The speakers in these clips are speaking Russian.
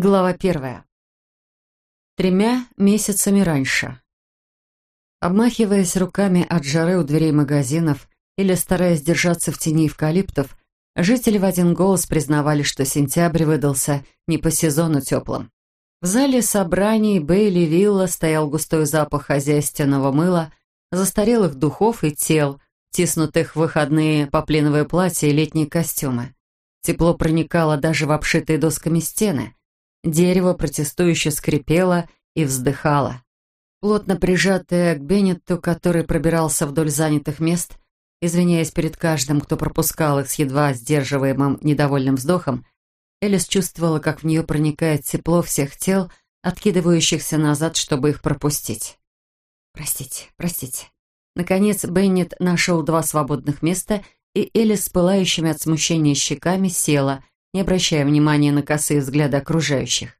Глава первая. Тремя месяцами раньше. Обмахиваясь руками от жары у дверей магазинов или стараясь держаться в тени эвкалиптов, жители в один голос признавали, что сентябрь выдался не по сезону теплым. В зале собраний Бейли Вилла стоял густой запах хозяйственного мыла, застарелых духов и тел, тиснутых в выходные поплиновые платья и летние костюмы. Тепло проникало даже в обшитые досками стены – Дерево протестующе скрипело и вздыхало. Плотно прижатая к Беннетту, который пробирался вдоль занятых мест, извиняясь перед каждым, кто пропускал их с едва сдерживаемым недовольным вздохом, Элис чувствовала, как в нее проникает тепло всех тел, откидывающихся назад, чтобы их пропустить. «Простите, простите». Наконец Беннет нашел два свободных места, и Элис с пылающими от смущения щеками села, не обращая внимания на косые взгляды окружающих.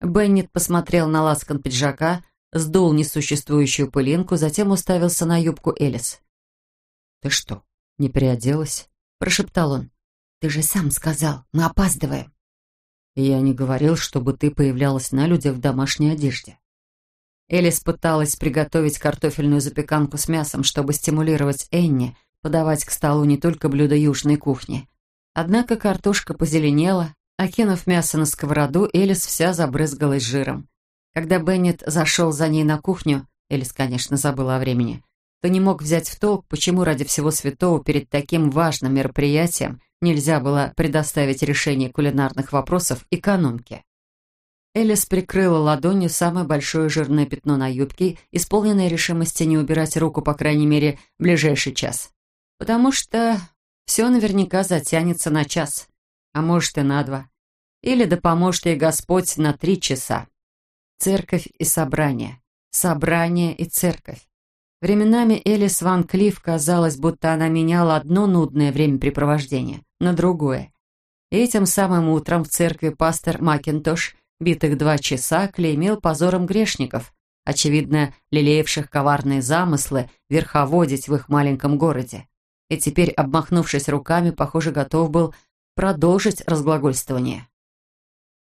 Беннет посмотрел на ласкан пиджака, сдул несуществующую пылинку, затем уставился на юбку Элис. «Ты что, не переоделась?» – прошептал он. «Ты же сам сказал, мы опаздываем». «Я не говорил, чтобы ты появлялась на людях в домашней одежде». Элис пыталась приготовить картофельную запеканку с мясом, чтобы стимулировать Энни подавать к столу не только блюда южной кухни, Однако картошка позеленела, окинув мясо на сковороду, Элис вся забрызгалась жиром. Когда Беннет зашел за ней на кухню, Элис, конечно, забыла о времени, то не мог взять в толк, почему ради всего святого перед таким важным мероприятием нельзя было предоставить решение кулинарных вопросов экономке. Элис прикрыла ладонью самое большое жирное пятно на юбке, исполненное решимости не убирать руку, по крайней мере, в ближайший час. Потому что все наверняка затянется на час, а может и на два. Или да поможет ей Господь на три часа. Церковь и собрание. Собрание и церковь. Временами Элис Ван Клифф казалось, будто она меняла одно нудное времяпрепровождение на другое. Этим самым утром в церкви пастор Макинтош битых два часа клеймил позором грешников, очевидно, лелеявших коварные замыслы верховодить в их маленьком городе и теперь, обмахнувшись руками, похоже, готов был продолжить разглагольствование.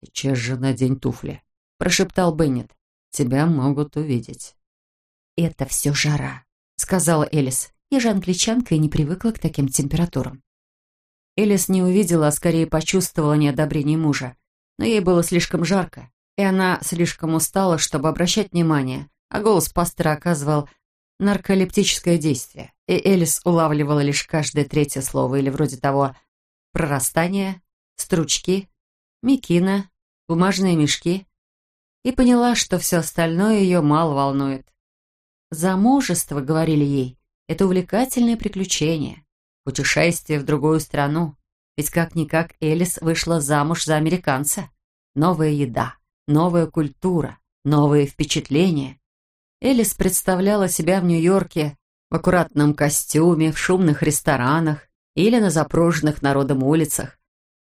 «Сейчас же надень туфли», — прошептал Беннет. «Тебя могут увидеть». «Это все жара», — сказала Элис. «Я же англичанка и не привыкла к таким температурам». Элис не увидела, а скорее почувствовала неодобрение мужа. Но ей было слишком жарко, и она слишком устала, чтобы обращать внимание, а голос пастора оказывал нарколептическое действие, и Элис улавливала лишь каждое третье слово или вроде того «прорастание», «стручки», «мекина», «бумажные мешки» и поняла, что все остальное ее мало волнует. Замужество, говорили ей, это увлекательное приключение, путешествие в другую страну, ведь как-никак Элис вышла замуж за американца. Новая еда, новая культура, новые впечатления — Элис представляла себя в Нью-Йорке в аккуратном костюме, в шумных ресторанах или на запруженных народом улицах.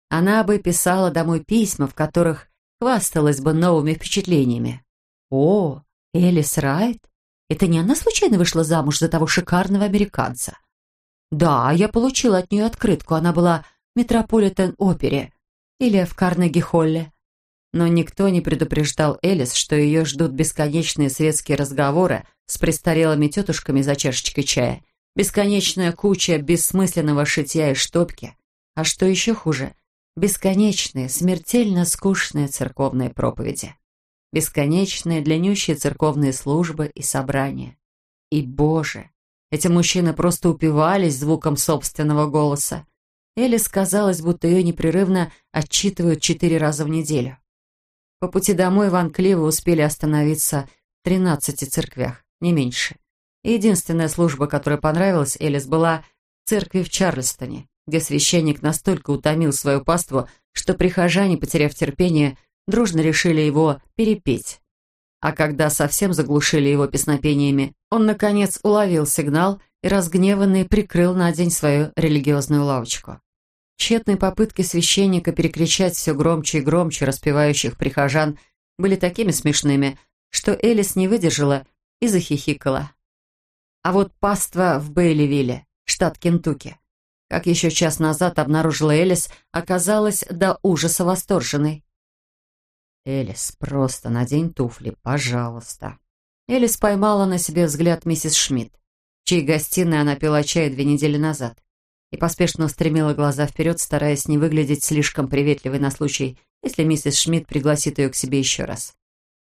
Она бы писала домой письма, в которых хвасталась бы новыми впечатлениями. «О, Элис Райт? Это не она случайно вышла замуж за того шикарного американца?» «Да, я получила от нее открытку. Она была в Метрополитен-опере или в Карнеги-холле. Но никто не предупреждал Элис, что ее ждут бесконечные светские разговоры с престарелыми тетушками за чашечкой чая, бесконечная куча бессмысленного шитья и штопки, а что еще хуже, бесконечные, смертельно скучные церковные проповеди, бесконечные длиннющие церковные службы и собрания. И, Боже, эти мужчины просто упивались звуком собственного голоса. Элис казалось, будто ее непрерывно отчитывают четыре раза в неделю. По пути домой Ван Кливы успели остановиться в тринадцати церквях, не меньше. Единственная служба, которая понравилась Элис, была в церкви в Чарльстоне, где священник настолько утомил свою паству, что прихожане, потеряв терпение, дружно решили его перепеть. А когда совсем заглушили его песнопениями, он, наконец, уловил сигнал и, разгневанный, прикрыл на день свою религиозную лавочку. Тщетные попытки священника перекричать все громче и громче распевающих прихожан были такими смешными, что Элис не выдержала и захихикала. А вот паства в Бейливилле, штат Кентукки, как еще час назад обнаружила Элис, оказалась до ужаса восторженной. «Элис, просто надень туфли, пожалуйста». Элис поймала на себе взгляд миссис Шмидт, чьей гостиной она пила чай две недели назад, и поспешно устремила глаза вперед, стараясь не выглядеть слишком приветливой на случай, если миссис Шмидт пригласит ее к себе еще раз.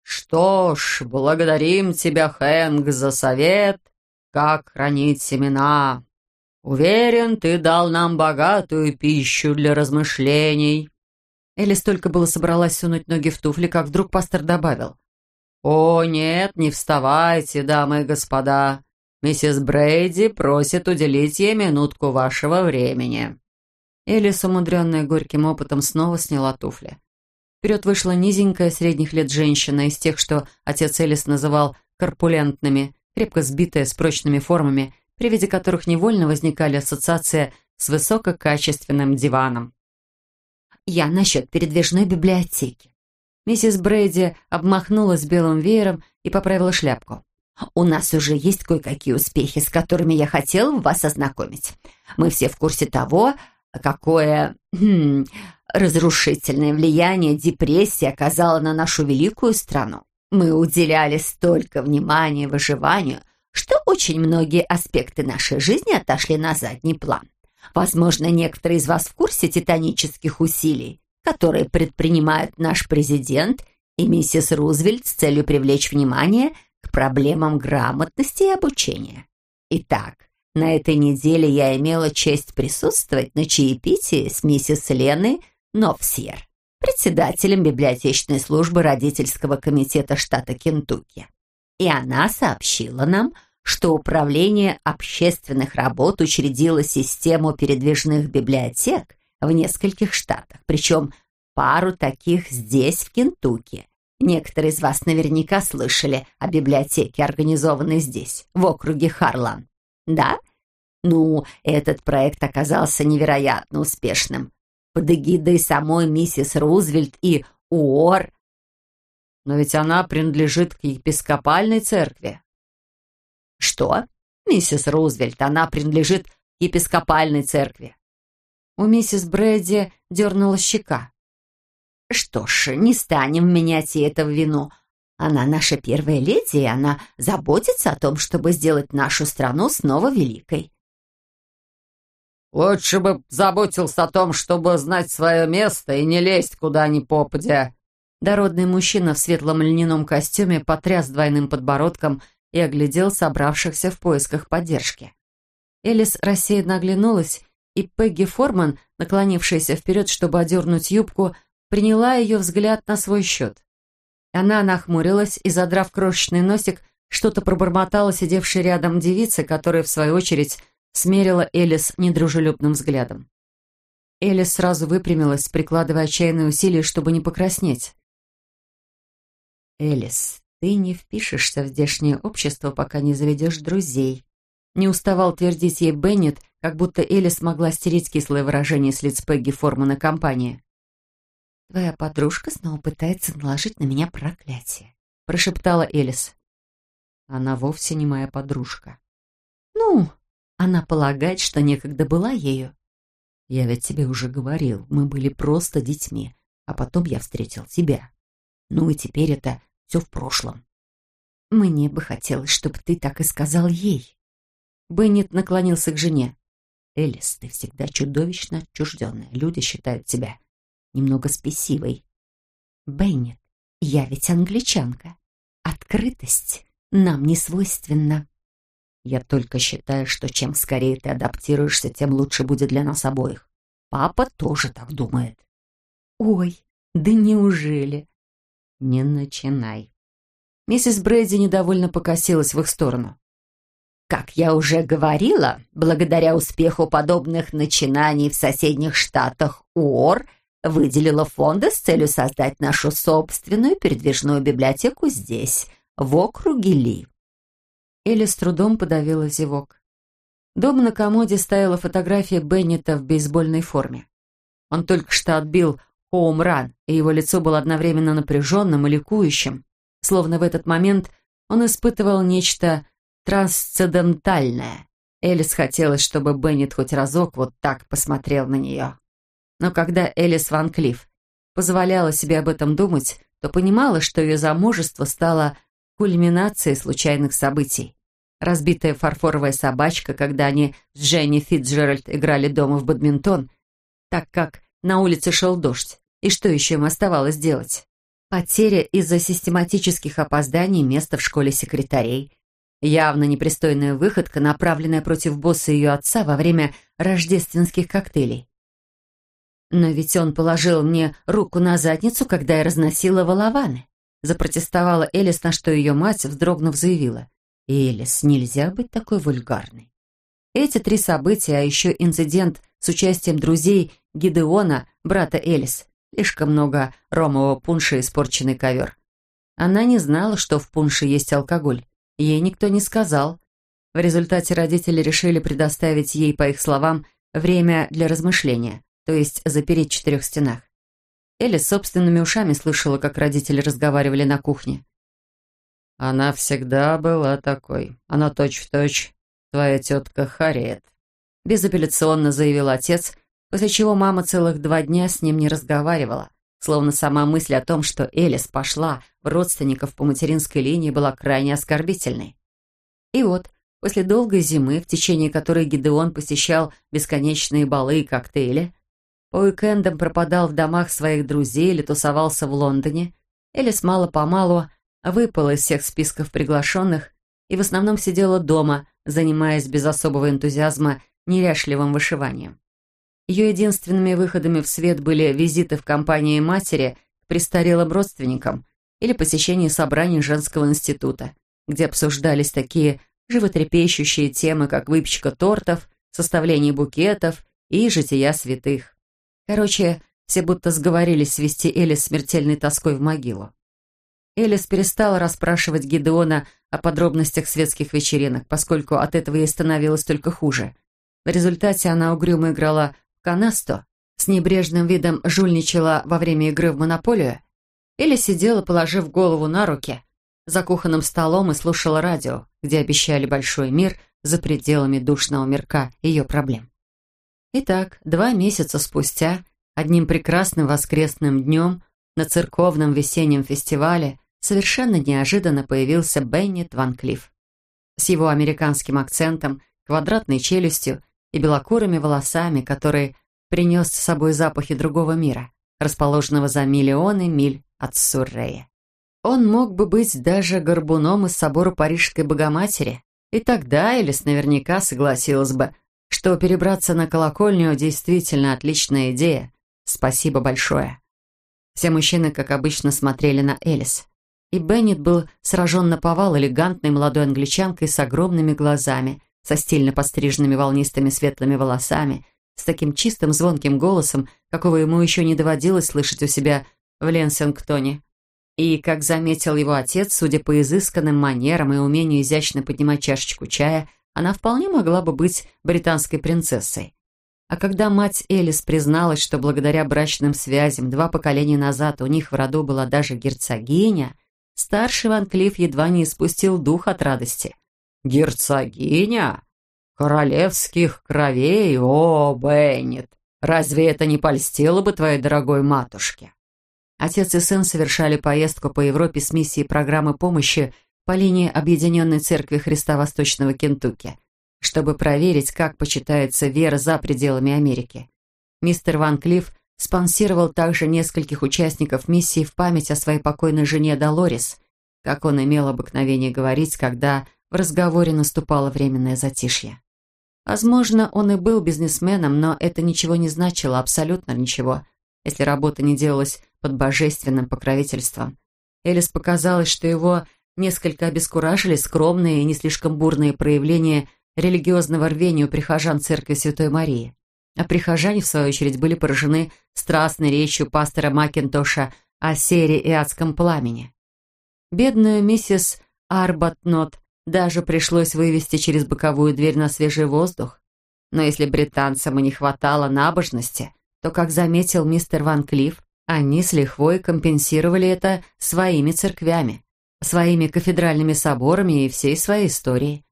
«Что ж, благодарим тебя, Хэнк, за совет, как хранить семена. Уверен, ты дал нам богатую пищу для размышлений». Элис только было собралась сунуть ноги в туфли, как вдруг пастор добавил. «О, нет, не вставайте, дамы и господа. Миссис Брейди просит уделить ей минутку вашего времени». Элис, умудренная горьким опытом, снова сняла туфли. Вперед вышла низенькая средних лет женщина из тех, что отец Элис называл корпулентными, крепко сбитая, с прочными формами, при виде которых невольно возникали ассоциации с высококачественным диваном. «Я насчет передвижной библиотеки». Миссис Брейди обмахнулась белым веером и поправила шляпку. «У нас уже есть кое-какие успехи, с которыми я хотела вас ознакомить. Мы все в курсе того, какое хм, разрушительное влияние депрессия оказала на нашу великую страну. Мы уделяли столько внимания выживанию, что очень многие аспекты нашей жизни отошли на задний план. Возможно, некоторые из вас в курсе титанических усилий, которые предпринимают наш президент и миссис Рузвельт с целью привлечь внимание к проблемам грамотности и обучения. Итак, на этой неделе я имела честь присутствовать на чаепитии с миссис Леной Новсьер, председателем библиотечной службы родительского комитета штата Кентукки. И она сообщила нам, что Управление общественных работ учредило систему передвижных библиотек в нескольких штатах, причем пару таких здесь, в Кентукки. Некоторые из вас наверняка слышали о библиотеке, организованной здесь, в округе Харлан. Да? Ну, этот проект оказался невероятно успешным под эгидой самой миссис Рузвельт и Уор. Но ведь она принадлежит к епископальной церкви. Что? Миссис Рузвельт, она принадлежит к епископальной церкви. У миссис Брэди дернула щека. Что ж, не станем менять ей это в вину. Она наша первая леди, и она заботится о том, чтобы сделать нашу страну снова великой. Лучше бы заботился о том, чтобы знать свое место и не лезть куда ни попадя». Дородный мужчина в светлом льняном костюме потряс двойным подбородком и оглядел собравшихся в поисках поддержки. Элис рассеянно оглянулась, и Пегги Форман, наклонившаяся вперед, чтобы одернуть юбку, приняла ее взгляд на свой счет. Она нахмурилась и, задрав крошечный носик, что-то пробормотала сидевшей рядом девице, которая, в свою очередь, смерила Элис недружелюбным взглядом. Элис сразу выпрямилась, прикладывая отчаянные усилия, чтобы не покраснеть. «Элис, ты не впишешься в здешнее общество, пока не заведешь друзей», не уставал твердить ей Беннет, как будто Элис могла стереть кислое выражение с лиц Пегги Формана компании. «Твоя подружка снова пытается наложить на меня проклятие», прошептала Элис. «Она вовсе не моя подружка». «Ну, она полагает, что некогда была ею. Я ведь тебе уже говорил, мы были просто детьми, а потом я встретил тебя. Ну и теперь это все в прошлом. Мне бы хотелось, чтобы ты так и сказал ей. Беннет наклонился к жене. Элис, ты всегда чудовищно отчужденная. Люди считают тебя немного спесивой. Беннет, я ведь англичанка. Открытость нам не свойственна. Я только считаю, что чем скорее ты адаптируешься, тем лучше будет для нас обоих. Папа тоже так думает. Ой, да неужели? Не начинай. Миссис Брейди недовольно покосилась в их сторону. Как я уже говорила, благодаря успеху подобных начинаний в соседних штатах УОР выделила фонды с целью создать нашу собственную передвижную библиотеку здесь, в округе Ли. Элли с трудом подавила зевок. Дома на комоде стояла фотография Беннета в бейсбольной форме. Он только что отбил хоум-ран, и его лицо было одновременно напряженным и ликующим, словно в этот момент он испытывал нечто трансцендентальное. Элис хотелось, чтобы Беннет хоть разок вот так посмотрел на нее. Но когда Элис Ван Клифф позволяла себе об этом думать, то понимала, что ее замужество стало кульминацией случайных событий. Разбитая фарфоровая собачка, когда они с Дженни Фитджеральд играли дома в бадминтон, так как на улице шел дождь. И что еще им оставалось делать? Потеря из-за систематических опозданий места в школе секретарей. Явно непристойная выходка, направленная против босса ее отца во время рождественских коктейлей. «Но ведь он положил мне руку на задницу, когда я разносила волованы», запротестовала Элис, на что ее мать, вздрогнув, заявила. «Элис, нельзя быть такой вульгарной». Эти три события, а еще инцидент с участием друзей Гидеона, брата Элис, слишком много ромового пунша и испорченный ковер. Она не знала, что в пунше есть алкоголь. Ей никто не сказал. В результате родители решили предоставить ей, по их словам, время для размышления то есть запереть в четырех стенах. Элли собственными ушами слышала, как родители разговаривали на кухне. «Она всегда была такой. Она точь-в-точь твоя тетка Харриет», безапелляционно заявил отец, после чего мама целых два дня с ним не разговаривала, словно сама мысль о том, что Элис пошла в родственников по материнской линии, была крайне оскорбительной. И вот, после долгой зимы, в течение которой Гидеон посещал бесконечные балы и коктейли, по уикендам пропадал в домах своих друзей или тусовался в Лондоне. Элис мало-помалу выпала из всех списков приглашенных и в основном сидела дома, занимаясь без особого энтузиазма неряшливым вышиванием. Ее единственными выходами в свет были визиты в компании матери к престарелым родственникам или посещение собраний женского института, где обсуждались такие животрепещущие темы, как выпечка тортов, составление букетов и жития святых. Короче, все будто сговорились свести Элис смертельной тоской в могилу. Элис перестала расспрашивать Гидеона о подробностях светских вечеринок, поскольку от этого ей становилось только хуже. В результате она угрюмо играла в канасто, с небрежным видом жульничала во время игры в монополию или сидела, положив голову на руки, за кухонным столом и слушала радио, где обещали большой мир за пределами душного мирка ее проблем. Итак, два месяца спустя, одним прекрасным воскресным днем, на церковном весеннем фестивале совершенно неожиданно появился Беннет Ван Клифф. С его американским акцентом, квадратной челюстью и белокурыми волосами, который принес с собой запахи другого мира, расположенного за миллионы миль от Суррея. Он мог бы быть даже горбуном из собора Парижской Богоматери, и тогда Элис наверняка согласилась бы, что перебраться на колокольню действительно отличная идея. Спасибо большое. Все мужчины, как обычно, смотрели на Элис. И Беннет был сражен на повал элегантной молодой англичанкой с огромными глазами, со стильно постриженными волнистыми светлыми волосами, с таким чистым звонким голосом, какого ему еще не доводилось слышать у себя в Ленсингтоне. И, как заметил его отец, судя по изысканным манерам и умению изящно поднимать чашечку чая, она вполне могла бы быть британской принцессой. А когда мать Элис призналась, что благодаря брачным связям два поколения назад у них в роду была даже герцогиня, старший Ван Клифф едва не испустил дух от радости. «Герцогиня? Королевских кровей? О, Беннет! Разве это не польстило бы твоей дорогой матушке?» Отец и сын совершали поездку по Европе с миссией программы помощи по линии Объединенной Церкви Христа Восточного Кентукки, чтобы проверить, как почитается вера за пределами Америки. Мистер Ван Клифф спонсировал также нескольких участников миссии в память о своей покойной жене Долорес, как он имел обыкновение говорить, когда в разговоре наступало временное затишье. Возможно, он и был бизнесменом, но это ничего не значило, абсолютно ничего, если работа не делалась под божественным покровительством. Элис показалось, что его несколько обескуражили скромные и не слишком бурные проявления религиозного рвения у прихожан церкви Святой Марии. А прихожане, в свою очередь, были поражены страстной речью пастора Макинтоша о сере и адском пламени. Бедную миссис Арбатнот даже пришлось вывести через боковую дверь на свежий воздух. Но если британцам и не хватало набожности, то, как заметил мистер Ван Клифф, они с лихвой компенсировали это своими церквями своими кафедральными соборами и всей своей историей.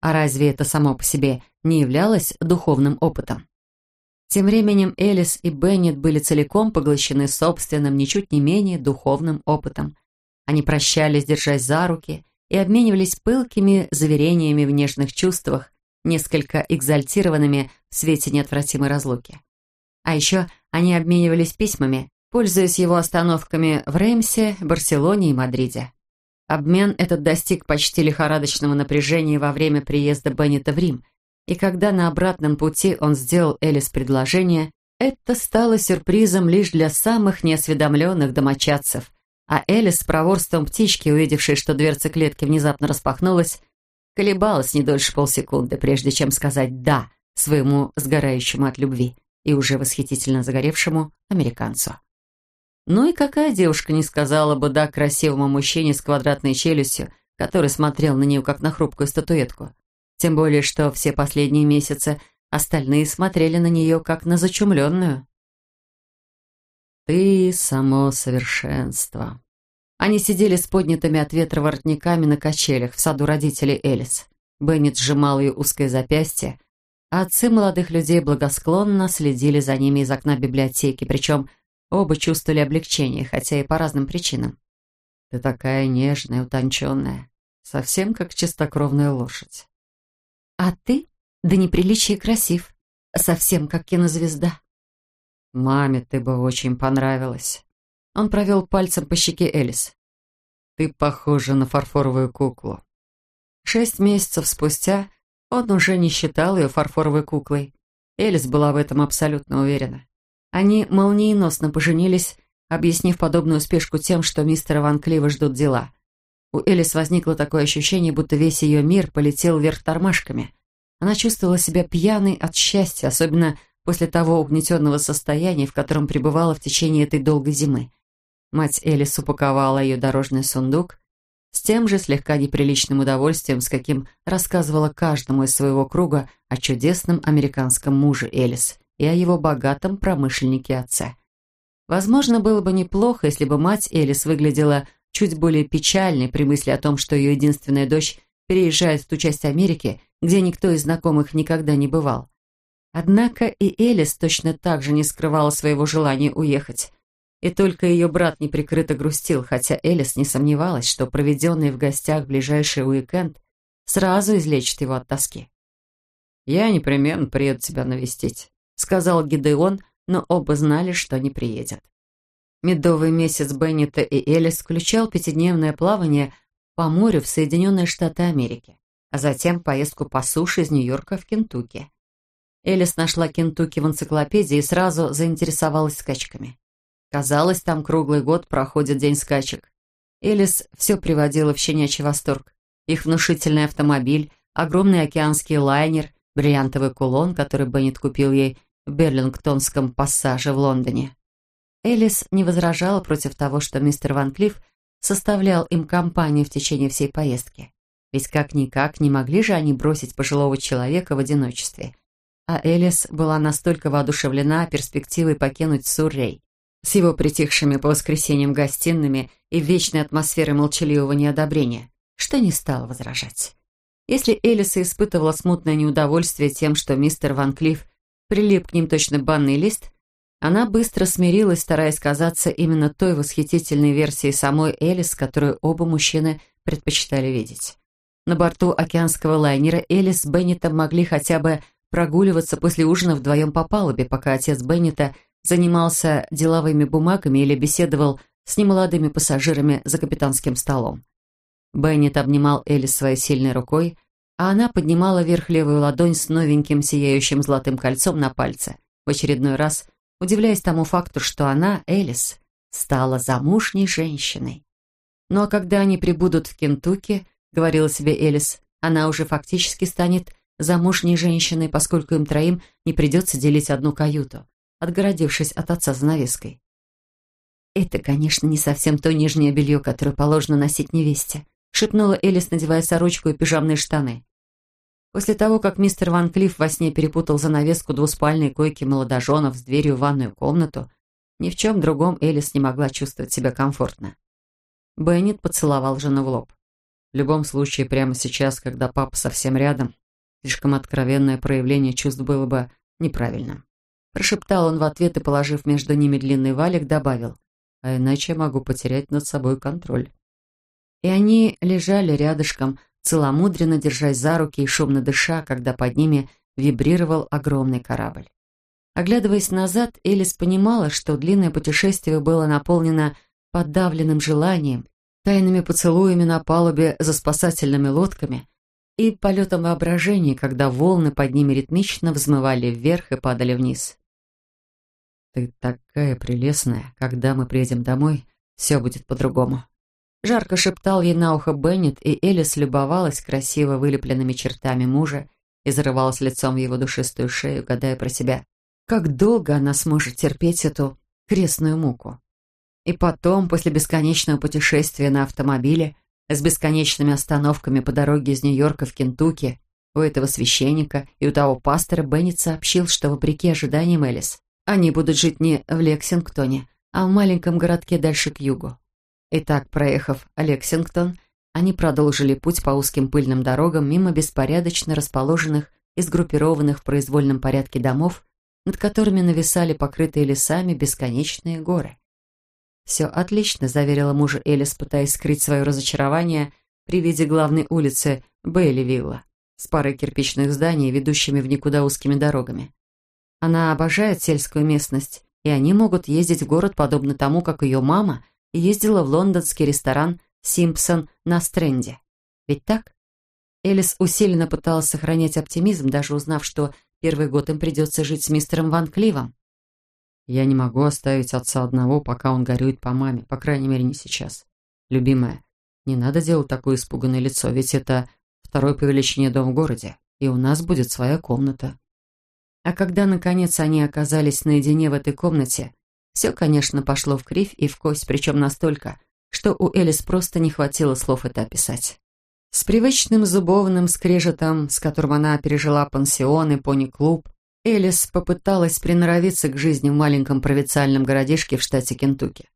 А разве это само по себе не являлось духовным опытом? Тем временем Элис и Беннет были целиком поглощены собственным, ничуть не менее духовным опытом. Они прощались, держась за руки, и обменивались пылкими заверениями в нежных чувствах, несколько экзальтированными в свете неотвратимой разлуки. А еще они обменивались письмами, пользуясь его остановками в Реймсе, Барселоне и Мадриде. Обмен этот достиг почти лихорадочного напряжения во время приезда Беннета в Рим, и когда на обратном пути он сделал Элис предложение, это стало сюрпризом лишь для самых неосведомленных домочадцев, а Элис с проворством птички, увидевшей, что дверца клетки внезапно распахнулась, колебалась не дольше полсекунды, прежде чем сказать «да» своему сгорающему от любви и уже восхитительно загоревшему американцу. Ну и какая девушка не сказала бы «да» красивому мужчине с квадратной челюстью, который смотрел на нее как на хрупкую статуэтку? Тем более, что все последние месяцы остальные смотрели на нее как на зачумленную. «Ты само совершенство». Они сидели с поднятыми от ветра воротниками на качелях в саду родителей Элис. Беннет сжимал ее узкое запястье, а отцы молодых людей благосклонно следили за ними из окна библиотеки, причем оба чувствовали облегчение, хотя и по разным причинам. «Ты такая нежная, утонченная, совсем как чистокровная лошадь». «А ты до неприличия красив, совсем как кинозвезда». «Маме ты бы очень понравилась». Он провел пальцем по щеке Элис. «Ты похожа на фарфоровую куклу». Шесть месяцев спустя он уже не считал ее фарфоровой куклой. Элис была в этом абсолютно уверена. Они молниеносно поженились, объяснив подобную спешку тем, что мистера Ван Клива ждут дела. У Элис возникло такое ощущение, будто весь ее мир полетел вверх тормашками. Она чувствовала себя пьяной от счастья, особенно после того угнетенного состояния, в котором пребывала в течение этой долгой зимы. Мать Элис упаковала ее дорожный сундук с тем же слегка неприличным удовольствием, с каким рассказывала каждому из своего круга о чудесном американском муже Элис и о его богатом промышленнике отце. Возможно, было бы неплохо, если бы мать Элис выглядела чуть более печальной при мысли о том, что ее единственная дочь переезжает в ту часть Америки, где никто из знакомых никогда не бывал. Однако и Элис точно так же не скрывала своего желания уехать. И только ее брат неприкрыто грустил, хотя Элис не сомневалась, что проведенный в гостях ближайший уикенд сразу излечит его от тоски. «Я непременно приеду тебя навестить», — сказал Гидеон, но оба знали, что не приедет. Медовый месяц Беннета и Элис включал пятидневное плавание по морю в Соединенные Штаты Америки, а затем поездку по суше из Нью-Йорка в Кентукки. Элис нашла Кентукки в энциклопедии и сразу заинтересовалась скачками. Казалось, там круглый год проходит день скачек. Элис все приводила в щенячий восторг. Их внушительный автомобиль, огромный океанский лайнер, бриллиантовый кулон, который Беннет купил ей Берлингтонском пассаже в Лондоне. Элис не возражала против того, что мистер Ван Клифф составлял им компанию в течение всей поездки. Ведь как-никак не могли же они бросить пожилого человека в одиночестве – а Элис была настолько воодушевлена перспективой покинуть Суррей с его притихшими по воскресеньям гостиными и вечной атмосферой молчаливого неодобрения, что не стала возражать. Если Элиса испытывала смутное неудовольствие тем, что мистер Ван Клифф прилип к ним точно банный лист, она быстро смирилась, стараясь казаться именно той восхитительной версией самой Элис, которую оба мужчины предпочитали видеть. На борту океанского лайнера Элис с Беннетом могли хотя бы прогуливаться после ужина вдвоем по палубе, пока отец Беннета занимался деловыми бумагами или беседовал с немолодыми пассажирами за капитанским столом. Беннет обнимал Элис своей сильной рукой, а она поднимала вверх левую ладонь с новеньким сияющим золотым кольцом на пальце, в очередной раз удивляясь тому факту, что она, Элис, стала замужней женщиной. Ну а когда они прибудут в Кентукки, говорила себе Элис, она уже фактически станет замужней женщиной, поскольку им троим не придется делить одну каюту, отгородившись от отца занавеской. «Это, конечно, не совсем то нижнее белье, которое положено носить невесте», шепнула Элис, надевая сорочку и пижамные штаны. После того, как мистер Ван Клифф во сне перепутал занавеску двуспальной койки молодоженов с дверью в ванную комнату, ни в чем другом Элис не могла чувствовать себя комфортно. Беннет поцеловал жену в лоб. В любом случае, прямо сейчас, когда папа совсем рядом, Слишком откровенное проявление чувств было бы неправильным. Прошептал он в ответ и, положив между ними длинный валик, добавил. А иначе могу потерять над собой контроль. И они лежали рядышком, целомудренно держась за руки и шумно дыша, когда под ними вибрировал огромный корабль. Оглядываясь назад, Элис понимала, что длинное путешествие было наполнено подавленным желанием, тайными поцелуями на палубе за спасательными лодками и полетом воображения, когда волны под ними ритмично взмывали вверх и падали вниз. «Ты такая прелестная. Когда мы приедем домой, все будет по-другому». Жарко шептал ей на ухо Беннет, и Элис любовалась красиво вылепленными чертами мужа и зарывалась лицом в его душистую шею, гадая про себя, как долго она сможет терпеть эту крестную муку. И потом, после бесконечного путешествия на автомобиле, с бесконечными остановками по дороге из Нью-Йорка в Кентукки, у этого священника и у того пастора Беннет сообщил, что, вопреки ожиданиям Элис, они будут жить не в Лексингтоне, а в маленьком городке дальше к югу. Итак, проехав Лексингтон, они продолжили путь по узким пыльным дорогам мимо беспорядочно расположенных и сгруппированных в произвольном порядке домов, над которыми нависали покрытые лесами бесконечные горы. «Все отлично», — заверила мужа Элис, пытаясь скрыть свое разочарование при виде главной улицы Бейливилла с парой кирпичных зданий, ведущими в никуда узкими дорогами. Она обожает сельскую местность, и они могут ездить в город подобно тому, как ее мама ездила в лондонский ресторан «Симпсон» на Стренде. Ведь так? Элис усиленно пыталась сохранять оптимизм, даже узнав, что первый год им придется жить с мистером Ван Кливом. Я не могу оставить отца одного, пока он горюет по маме, по крайней мере, не сейчас. Любимая, не надо делать такое испуганное лицо, ведь это второй по величине дом в городе, и у нас будет своя комната. А когда, наконец, они оказались наедине в этой комнате, все, конечно, пошло в кривь и в кость, причем настолько, что у Элис просто не хватило слов это описать. С привычным зубовным скрежетом, с которым она пережила пансион и пони-клуб, Элис попыталась приноровиться к жизни в маленьком провинциальном городишке в штате Кентукки,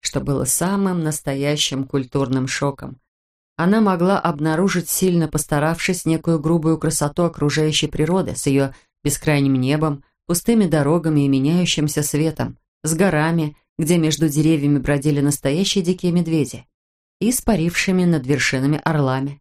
что было самым настоящим культурным шоком. Она могла обнаружить, сильно постаравшись, некую грубую красоту окружающей природы с ее бескрайним небом, пустыми дорогами и меняющимся светом, с горами, где между деревьями бродили настоящие дикие медведи, и с парившими над вершинами орлами.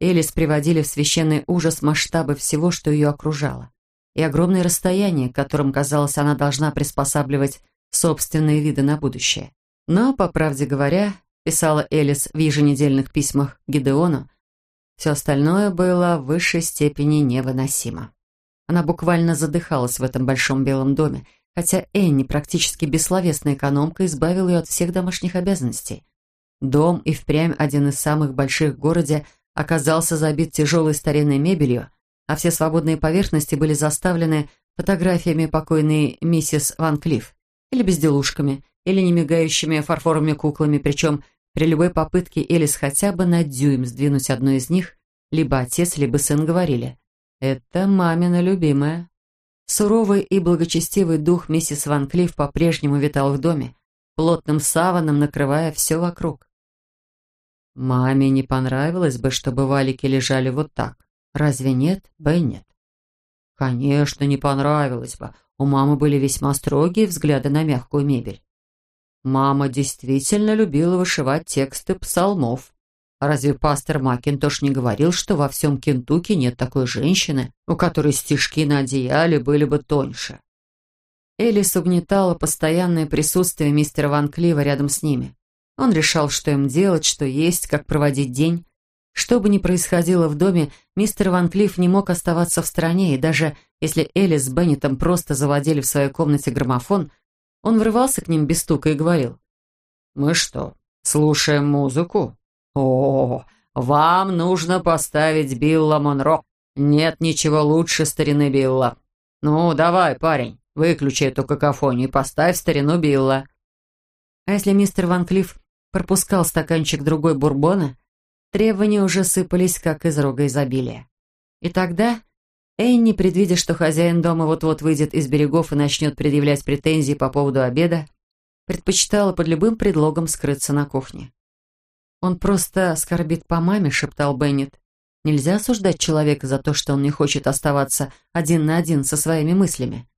Элис приводили в священный ужас масштабы всего, что ее окружало и огромные расстояния, к которым, казалось, она должна приспосабливать собственные виды на будущее. Но, по правде говоря, писала Элис в еженедельных письмах Гидеону, все остальное было в высшей степени невыносимо. Она буквально задыхалась в этом большом белом доме, хотя Энни, практически бессловесная экономка, избавила ее от всех домашних обязанностей. Дом и впрямь один из самых больших в городе оказался забит тяжелой старинной мебелью, а все свободные поверхности были заставлены фотографиями покойной миссис Ван Клифф, или безделушками, или немигающими фарфоровыми куклами, причем при любой попытке Элис хотя бы на дюйм сдвинуть одну из них, либо отец, либо сын говорили «Это мамина любимая». Суровый и благочестивый дух миссис Ван Клифф по-прежнему витал в доме, плотным саваном накрывая все вокруг. Маме не понравилось бы, чтобы валики лежали вот так. Разве нет, Беннет? Конечно, не понравилось бы. У мамы были весьма строгие взгляды на мягкую мебель. Мама действительно любила вышивать тексты псалмов. Разве пастор Макинтош не говорил, что во всем Кентукки нет такой женщины, у которой стежки на одеяле были бы тоньше? Элис угнетала постоянное присутствие мистера Ван Клива рядом с ними. Он решал, что им делать, что есть, как проводить день. Что бы ни происходило в доме, мистер Ван Клифф не мог оставаться в стороне, и даже если Элли с Беннетом просто заводили в своей комнате граммофон, он врывался к ним без стука и говорил. «Мы что, слушаем музыку? О, вам нужно поставить Билла Монро. Нет ничего лучше старины Билла. Ну, давай, парень, выключи эту какофонию и поставь старину Билла». А если мистер Ван Клифф пропускал стаканчик другой бурбона, Требования уже сыпались, как из рога изобилия. И тогда Энни, предвидя, что хозяин дома вот-вот выйдет из берегов и начнет предъявлять претензии по поводу обеда, предпочитала под любым предлогом скрыться на кухне. «Он просто скорбит по маме», — шептал Беннет. «Нельзя осуждать человека за то, что он не хочет оставаться один на один со своими мыслями».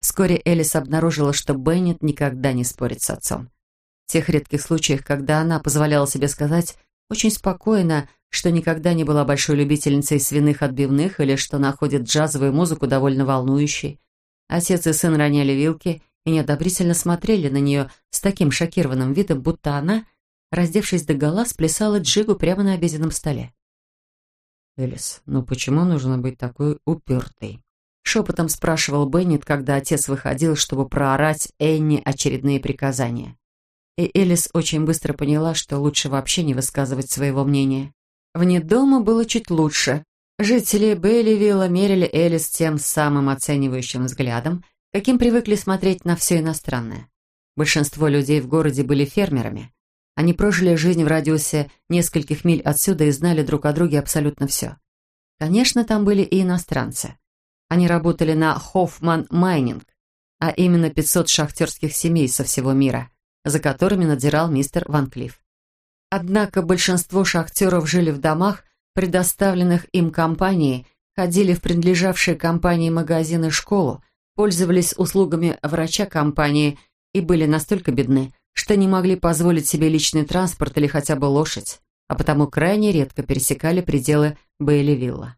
Вскоре Элис обнаружила, что Беннет никогда не спорит с отцом. В тех редких случаях, когда она позволяла себе сказать очень спокойно, что никогда не была большой любительницей свиных отбивных или что находит джазовую музыку довольно волнующей, отец и сын роняли вилки и неодобрительно смотрели на нее с таким шокированным видом, будто она, раздевшись до гола, сплясала джигу прямо на обеденном столе. «Элис, ну почему нужно быть такой упертой?» Шепотом спрашивал Беннет, когда отец выходил, чтобы проорать Энни очередные приказания. И Элис очень быстро поняла, что лучше вообще не высказывать своего мнения. Вне дома было чуть лучше. Жители Бейливилла мерили Элис тем самым оценивающим взглядом, каким привыкли смотреть на все иностранное. Большинство людей в городе были фермерами. Они прожили жизнь в радиусе нескольких миль отсюда и знали друг о друге абсолютно все. Конечно, там были и иностранцы. Они работали на Хоффман Майнинг, а именно 500 шахтерских семей со всего мира, за которыми надзирал мистер Ван Клифф. Однако большинство шахтеров жили в домах, предоставленных им компанией, ходили в принадлежавшие компании магазины школу, пользовались услугами врача компании и были настолько бедны, что не могли позволить себе личный транспорт или хотя бы лошадь, а потому крайне редко пересекали пределы Бейли-Вилла.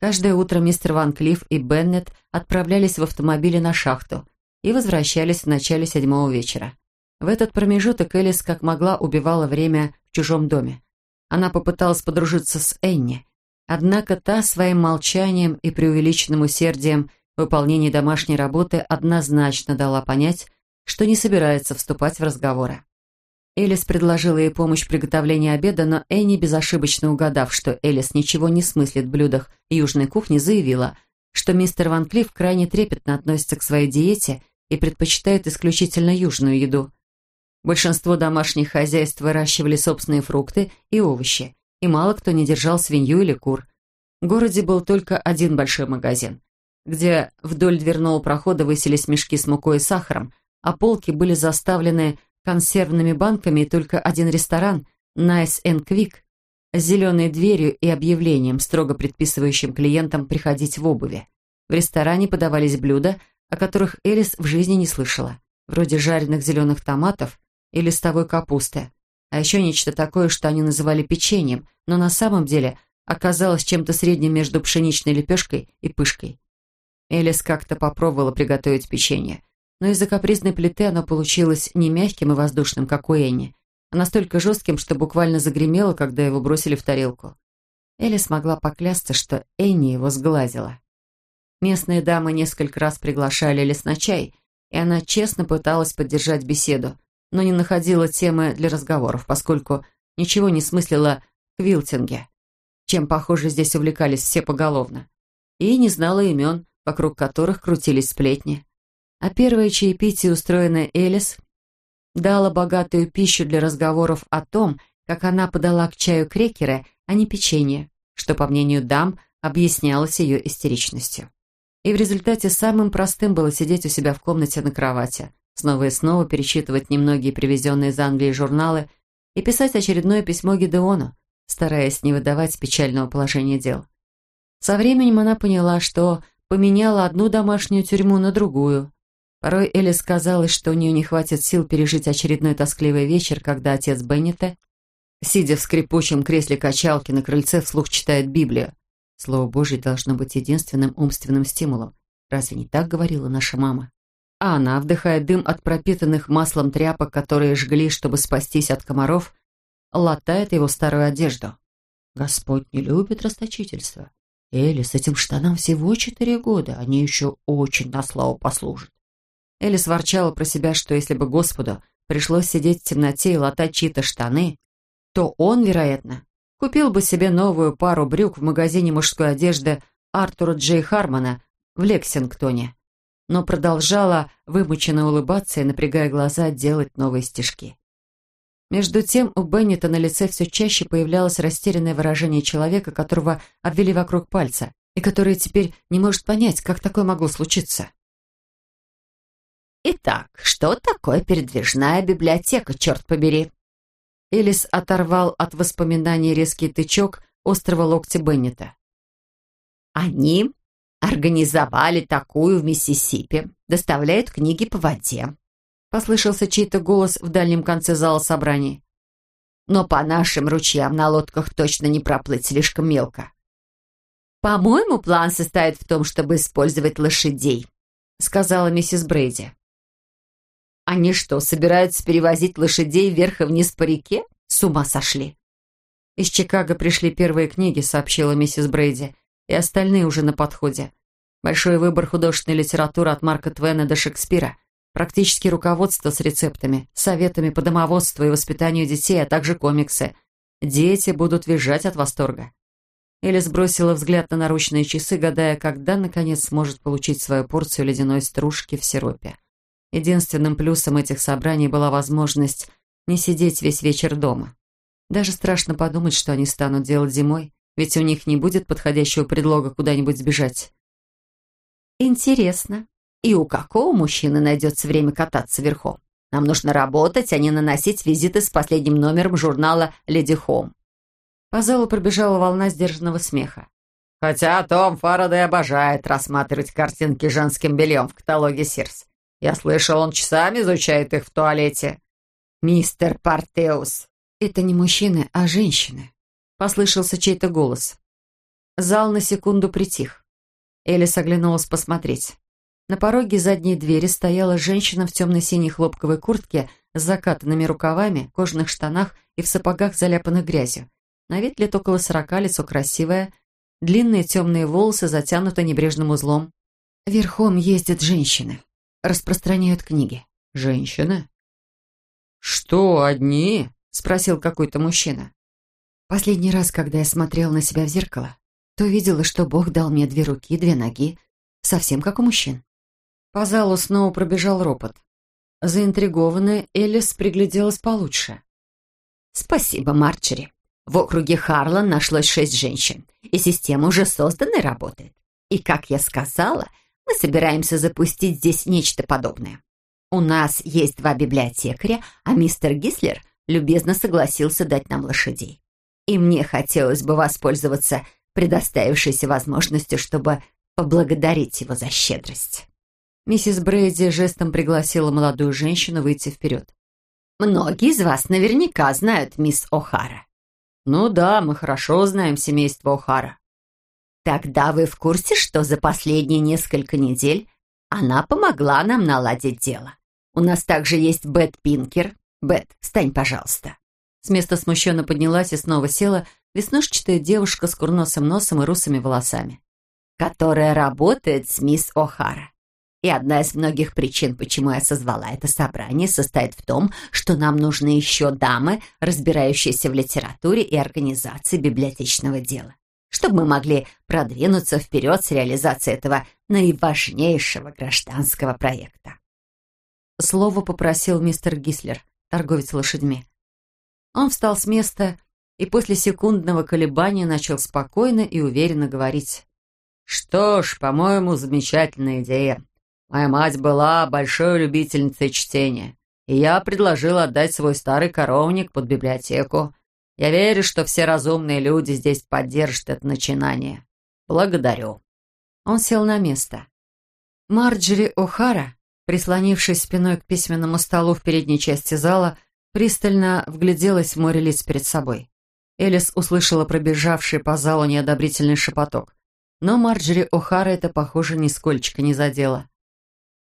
Каждое утро мистер Ван Клифф и Беннет отправлялись в автомобиле на шахту и возвращались в начале седьмого вечера. В этот промежуток Элис как могла убивала время в чужом доме. Она попыталась подружиться с Энни, однако та своим молчанием и преувеличенным усердием в выполнении домашней работы однозначно дала понять, что не собирается вступать в разговоры. Элис предложила ей помощь в приготовлении обеда, но Энни, безошибочно угадав, что Элис ничего не смыслит в блюдах южной кухни, заявила, что мистер Ван Клифф крайне трепетно относится к своей диете и предпочитает исключительно южную еду. Большинство домашних хозяйств выращивали собственные фрукты и овощи, и мало кто не держал свинью или кур. В городе был только один большой магазин, где вдоль дверного прохода высились мешки с мукой и сахаром, а полки были заставлены консервными банками, и только один ресторан, Nice and Quick, с зеленой дверью и объявлением, строго предписывающим клиентам приходить в обуви. В ресторане подавались блюда, о которых Элис в жизни не слышала, вроде жареных зеленых томатов, и листовой капусты. А еще нечто такое, что они называли печеньем, но на самом деле оказалось чем-то средним между пшеничной лепешкой и пышкой. Элис как-то попробовала приготовить печенье, но из-за капризной плиты оно получилось не мягким и воздушным, как у Энни, а настолько жестким, что буквально загремело, когда его бросили в тарелку. Элис могла поклясться, что Энни его сглазила. Местные дамы несколько раз приглашали Элис на чай, и она честно пыталась поддержать беседу, но не находила темы для разговоров, поскольку ничего не смыслила в квилтинге, чем, похоже, здесь увлекались все поголовно, и не знала имен, вокруг которых крутились сплетни. А первое чаепитие, устроенное Элис, дало богатую пищу для разговоров о том, как она подала к чаю крекеры, а не печенье, что, по мнению дам, объяснялось ее истеричностью. И в результате самым простым было сидеть у себя в комнате на кровати, снова и снова перечитывать немногие привезенные из Англии журналы и писать очередное письмо Гидеону, стараясь не выдавать печального положения дел. Со временем она поняла, что поменяла одну домашнюю тюрьму на другую. Порой Элли сказалось, что у нее не хватит сил пережить очередной тоскливый вечер, когда отец Беннета, сидя в скрипучем кресле качалки на крыльце, вслух читает Библию. Слово Божье должно быть единственным умственным стимулом. Разве не так говорила наша мама? а она, вдыхая дым от пропитанных маслом тряпок, которые жгли, чтобы спастись от комаров, латает его старую одежду. Господь не любит расточительство. Элли, с этим штанам всего четыре года, они еще очень на славу послужат. Элли сворчала про себя, что если бы Господу пришлось сидеть в темноте и латать чьи-то штаны, то он, вероятно, купил бы себе новую пару брюк в магазине мужской одежды Артура Джей Хармона в Лексингтоне но продолжала вымученно улыбаться и, напрягая глаза, делать новые стежки. Между тем у Беннета на лице все чаще появлялось растерянное выражение человека, которого обвели вокруг пальца, и который теперь не может понять, как такое могло случиться. «Итак, что такое передвижная библиотека, черт побери?» Элис оторвал от воспоминаний резкий тычок острого локтя Беннета. «Они организовали такую в Миссисипи. Доставляют книги по воде. Послышался чей-то голос в дальнем конце зала собраний. Но по нашим ручьям на лодках точно не проплыть слишком мелко. «По-моему, план состоит в том, чтобы использовать лошадей», сказала миссис Брейди. «Они что, собираются перевозить лошадей вверх и вниз по реке? С ума сошли!» «Из Чикаго пришли первые книги», сообщила миссис Брейди, и остальные уже на подходе. Большой выбор художественной литературы от Марка Твена до Шекспира, практически руководство с рецептами, советами по домоводству и воспитанию детей, а также комиксы. Дети будут визжать от восторга. Элли сбросила взгляд на наручные часы, гадая, когда, наконец, сможет получить свою порцию ледяной стружки в сиропе. Единственным плюсом этих собраний была возможность не сидеть весь вечер дома. Даже страшно подумать, что они станут делать зимой, ведь у них не будет подходящего предлога куда-нибудь сбежать. «Интересно, и у какого мужчины найдется время кататься верхом? Нам нужно работать, а не наносить визиты с последним номером журнала «Леди Хом». По залу пробежала волна сдержанного смеха. Хотя Том Фарадей обожает рассматривать картинки женским бельем в каталоге Сирс. Я слышал, он часами изучает их в туалете. «Мистер Партеус!» «Это не мужчины, а женщины», — послышался чей-то голос. Зал на секунду притих. Элис оглянулась посмотреть. На пороге задней двери стояла женщина в темно-синей хлопковой куртке с закатанными рукавами, кожаных штанах и в сапогах, заляпанных грязью. На вид лет около сорока, лицо красивое, длинные темные волосы затянуты небрежным узлом. Верхом ездят женщины, распространяют книги. Женщины? Что, одни? Спросил какой-то мужчина. Последний раз, когда я смотрела на себя в зеркало, то видела, что Бог дал мне две руки, две ноги, совсем как у мужчин. По залу снова пробежал ропот. Заинтригованная, Элис пригляделась получше. «Спасибо, Марчери. В округе Харлан нашлось шесть женщин, и система уже создана и работает. И, как я сказала, мы собираемся запустить здесь нечто подобное. У нас есть два библиотекаря, а мистер Гислер любезно согласился дать нам лошадей. И мне хотелось бы воспользоваться предоставившейся возможностью, чтобы поблагодарить его за щедрость. Миссис Брейди жестом пригласила молодую женщину выйти вперед. «Многие из вас наверняка знают мисс О'Хара. «Ну да, мы хорошо знаем семейство О'Хара». «Тогда вы в курсе, что за последние несколько недель она помогла нам наладить дело? У нас также есть Бет Пинкер. Бет, встань, пожалуйста». С места смущенно поднялась и снова села веснушчатая девушка с курносым носом и русыми волосами. «Которая работает с мисс О'Хара. И одна из многих причин, почему я созвала это собрание, состоит в том, что нам нужны еще дамы, разбирающиеся в литературе и организации библиотечного дела, чтобы мы могли продвинуться вперед с реализацией этого наиважнейшего гражданского проекта. Слово попросил мистер Гислер, торговец лошадьми. Он встал с места и после секундного колебания начал спокойно и уверенно говорить. «Что ж, по-моему, замечательная идея. Моя мать была большой любительницей чтения, и я предложил отдать свой старый коровник под библиотеку. Я верю, что все разумные люди здесь поддержат это начинание. Благодарю». Он сел на место. Марджери О'Хара, прислонившись спиной к письменному столу в передней части зала, пристально вгляделась в море лиц перед собой. Элис услышала пробежавший по залу неодобрительный шепоток. Но Марджери О'Хара это, похоже, нисколько не задело.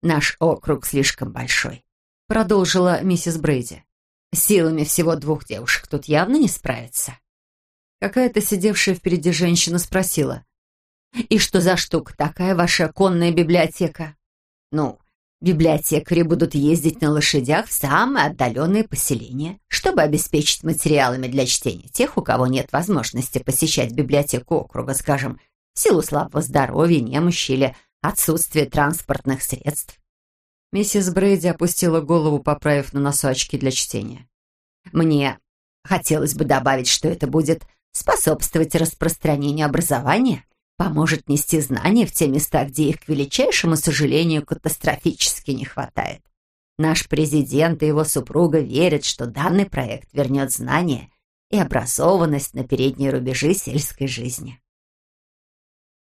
Наш округ слишком большой», — продолжила миссис Брейди. «Силами всего двух девушек тут явно не справиться». Какая-то сидевшая впереди женщина спросила. «И что за штука такая ваша конная библиотека?» «Ну, библиотекари будут ездить на лошадях в самые отдаленные поселения, чтобы обеспечить материалами для чтения тех, у кого нет возможности посещать библиотеку округа, скажем, в силу слабого здоровья, немощи или отсутствие транспортных средств. Миссис Брейди опустила голову, поправив на носу очки для чтения. Мне хотелось бы добавить, что это будет способствовать распространению образования, поможет нести знания в те места, где их, к величайшему сожалению, катастрофически не хватает. Наш президент и его супруга верят, что данный проект вернет знания и образованность на передние рубежи сельской жизни.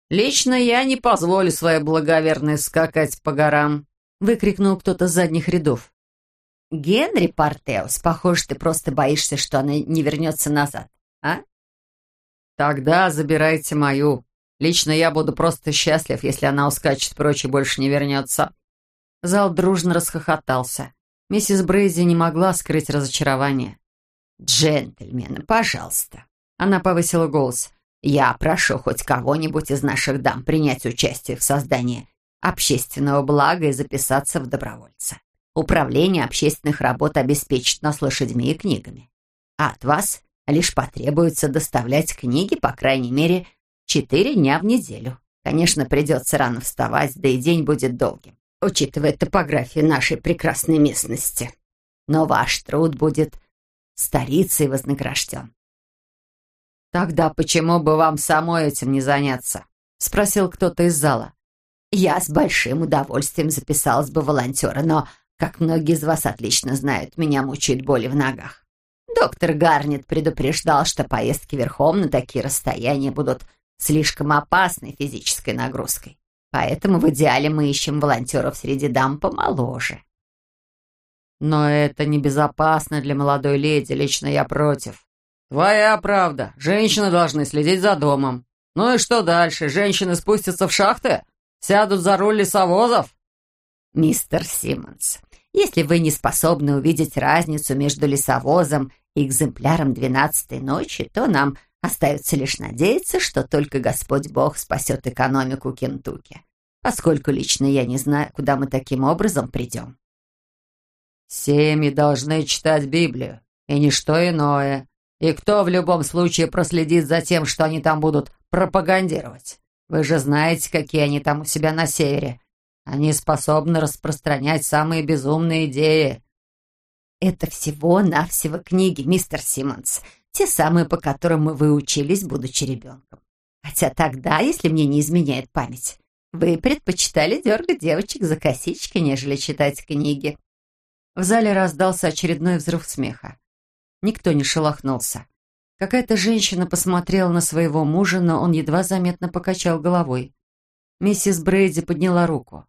Лично я не позволю своей благоверной скакать по горам», — выкрикнул кто-то с задних рядов. «Генри Портеус, похоже, ты просто боишься, что она не вернется назад, а?» «Тогда забирайте мою. Лично я буду просто счастлив, если она ускачет прочь и больше не вернется». Зал дружно расхохотался. Миссис Брейзи не могла скрыть разочарование. «Джентльмены, пожалуйста!» Она повысила голос. «Я прошу хоть кого-нибудь из наших дам принять участие в создании общественного блага и записаться в добровольца. Управление общественных работ обеспечит нас лошадьми и книгами. А от вас лишь потребуется доставлять книги, по крайней мере, четыре дня в неделю. Конечно, придется рано вставать, да и день будет долгим, учитывая топографию нашей прекрасной местности. Но ваш труд будет старицей вознагражден. «Тогда почему бы вам самой этим не заняться?» — спросил кто-то из зала. «Я с большим удовольствием записалась бы волонтера, но, как многие из вас отлично знают, меня мучают боли в ногах. Доктор Гарнет предупреждал, что поездки верхом на такие расстояния будут слишком опасной физической нагрузкой. Поэтому в идеале мы ищем волонтеров среди дам помоложе. Но это небезопасно для молодой леди, лично я против. Твоя правда. Женщины должны следить за домом. Ну и что дальше? Женщины спустятся в шахты? Сядут за руль лесовозов? Мистер Симмонс, если вы не способны увидеть разницу между лесовозом и экземпляром двенадцатой ночи, то нам остается лишь надеяться, что только Господь Бог спасет экономику Кентукки, поскольку лично я не знаю, куда мы таким образом придем. Семьи должны читать Библию, и ничто иное. И кто в любом случае проследит за тем, что они там будут пропагандировать? Вы же знаете, какие они там у себя на севере. Они способны распространять самые безумные идеи. Это всего-навсего книги, мистер Симмонс. Те самые, по которым мы выучились, будучи ребенком. Хотя тогда, если мне не изменяет память, вы предпочитали дергать девочек за косички, нежели читать книги. В зале раздался очередной взрыв смеха. Никто не шелохнулся. Какая-то женщина посмотрела на своего мужа, но он едва заметно покачал головой. Миссис Брейди подняла руку.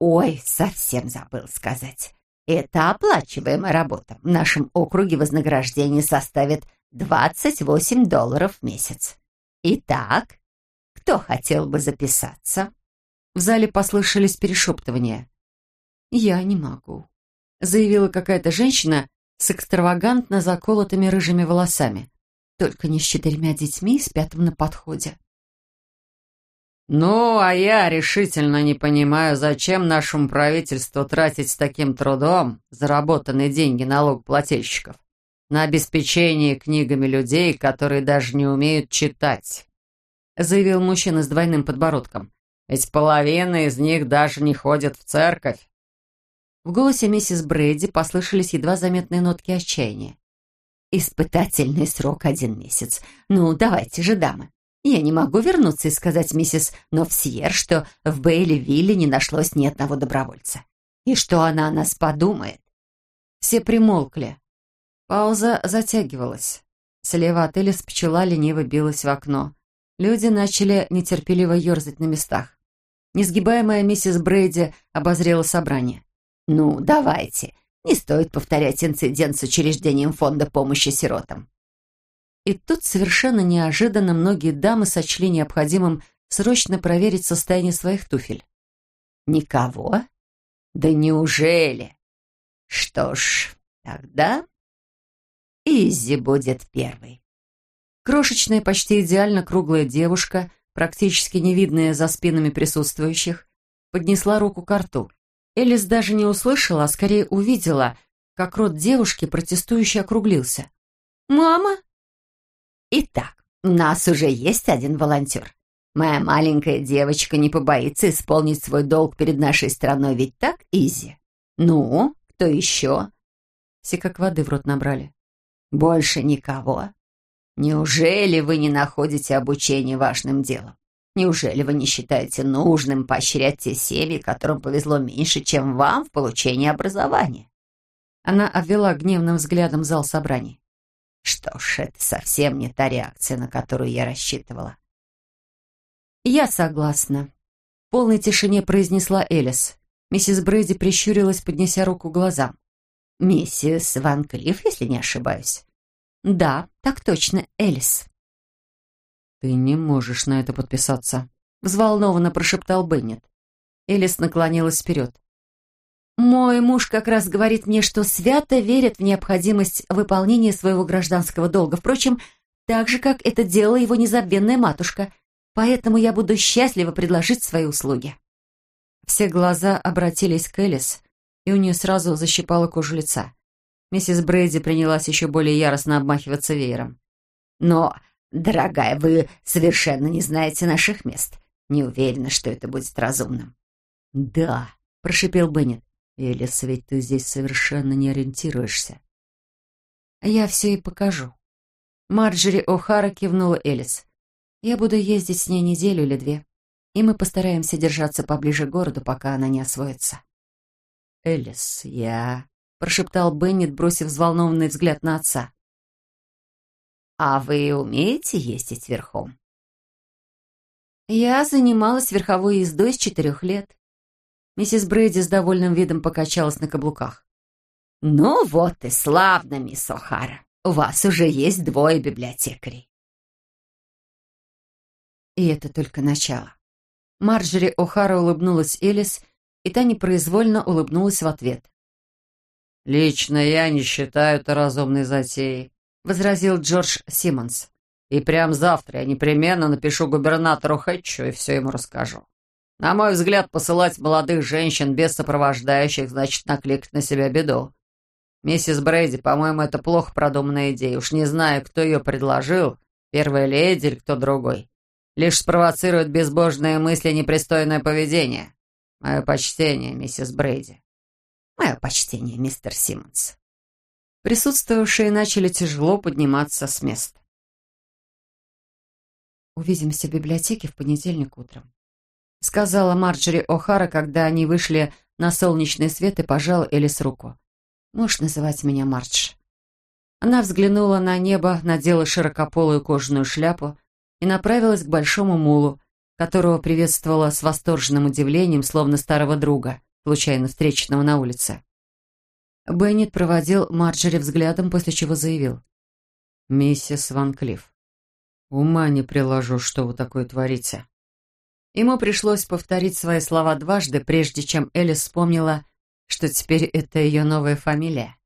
«Ой, совсем забыл сказать. Это оплачиваемая работа. В нашем округе вознаграждение составит 28 долларов в месяц. Итак, кто хотел бы записаться?» В зале послышались перешептывания. «Я не могу», заявила какая-то женщина с экстравагантно заколотыми рыжими волосами. Только не с четырьмя детьми и с пятым на подходе. «Ну, а я решительно не понимаю, зачем нашему правительству тратить с таким трудом заработанные деньги налогоплательщиков на обеспечение книгами людей, которые даже не умеют читать», заявил мужчина с двойным подбородком. «Ведь половина из них даже не ходят в церковь. В голосе миссис Брэди послышались едва заметные нотки отчаяния. «Испытательный срок один месяц. Ну, давайте же, дамы. Я не могу вернуться и сказать миссис Новсьер, что в Бейли-Вилле не нашлось ни одного добровольца. И что она о нас подумает?» Все примолкли. Пауза затягивалась. Слева от Элис пчела лениво билась в окно. Люди начали нетерпеливо ерзать на местах. Несгибаемая миссис Брейди обозрела собрание. «Ну, давайте. Не стоит повторять инцидент с учреждением фонда помощи сиротам». И тут совершенно неожиданно многие дамы сочли необходимым срочно проверить состояние своих туфель. «Никого? Да неужели? Что ж, тогда Изи будет первой». Крошечная, почти идеально круглая девушка, практически невидная за спинами присутствующих, поднесла руку к рту. Элис даже не услышала, а скорее увидела, как рот девушки протестующе округлился. «Мама?» «Итак, у нас уже есть один волонтер. Моя маленькая девочка не побоится исполнить свой долг перед нашей страной, ведь так, Изи? Ну, кто еще?» Все как воды в рот набрали. «Больше никого? Неужели вы не находите обучение важным делом? Неужели вы не считаете нужным поощрять те семьи, которым повезло меньше, чем вам в получении образования?» Она обвела гневным взглядом зал собраний. «Что ж, это совсем не та реакция, на которую я рассчитывала. «Я согласна», — в полной тишине произнесла Элис. Миссис Брейди прищурилась, поднеся руку к глазам. «Миссис Ван Клифф, если не ошибаюсь». «Да, так точно, Элис». «Ты не можешь на это подписаться», — взволнованно прошептал Беннет. Элис наклонилась вперед. «Мой муж как раз говорит мне, что свято верит в необходимость выполнения своего гражданского долга. Впрочем, так же, как это делала его незабвенная матушка. Поэтому я буду счастлива предложить свои услуги». Все глаза обратились к Элис, и у нее сразу защипала кожу лица. Миссис Брейди принялась еще более яростно обмахиваться веером. «Но, дорогая, вы совершенно не знаете наших мест. Не уверена, что это будет разумным». «Да», — прошипел Беннет. «Элис, ведь ты здесь совершенно не ориентируешься». «Я все и покажу». Марджери О'Хара кивнула Элис. «Я буду ездить с ней неделю или две, и мы постараемся держаться поближе к городу, пока она не освоится». «Элис, я...» — прошептал Беннет, бросив взволнованный взгляд на отца. «А вы умеете ездить верхом?» «Я занималась верховой ездой с четырех лет». Миссис Брейди с довольным видом покачалась на каблуках. «Ну вот и славно, мисс О'Хара. У вас уже есть двое библиотекарей». И это только начало. Марджери О'Хара улыбнулась Элис и та непроизвольно улыбнулась в ответ. «Лично я не считаю это разумной затеей», — возразил Джордж Симмонс. «И прям завтра я непременно напишу губернатору Хэтчу и все ему расскажу. На мой взгляд, посылать молодых женщин без сопровождающих значит накликать на себя беду. Миссис Брейди, по-моему, это плохо продуманная идея. Уж не знаю, кто ее предложил, первая леди или кто другой. Лишь спровоцирует безбожные мысли непристойное поведение. Мое почтение, миссис Брейди. Мое почтение, мистер Симмонс. Присутствовавшие начали тяжело подниматься с мест. «Увидимся в библиотеке в понедельник утром», — сказала Марджери О'Хара, когда они вышли на солнечный свет и пожала Элис руку. «Можешь называть меня Мардж». Она взглянула на небо, надела широкополую кожаную шляпу и направилась к большому мулу, которого приветствовала с восторженным удивлением, словно старого друга, случайно встреченного на улице. Беннет проводил Марджери взглядом, после чего заявил. «Миссис Ван Клифф, ума не приложу, что вы такое творите». Ему пришлось повторить свои слова дважды, прежде чем Элис вспомнила, что теперь это ее новая фамилия.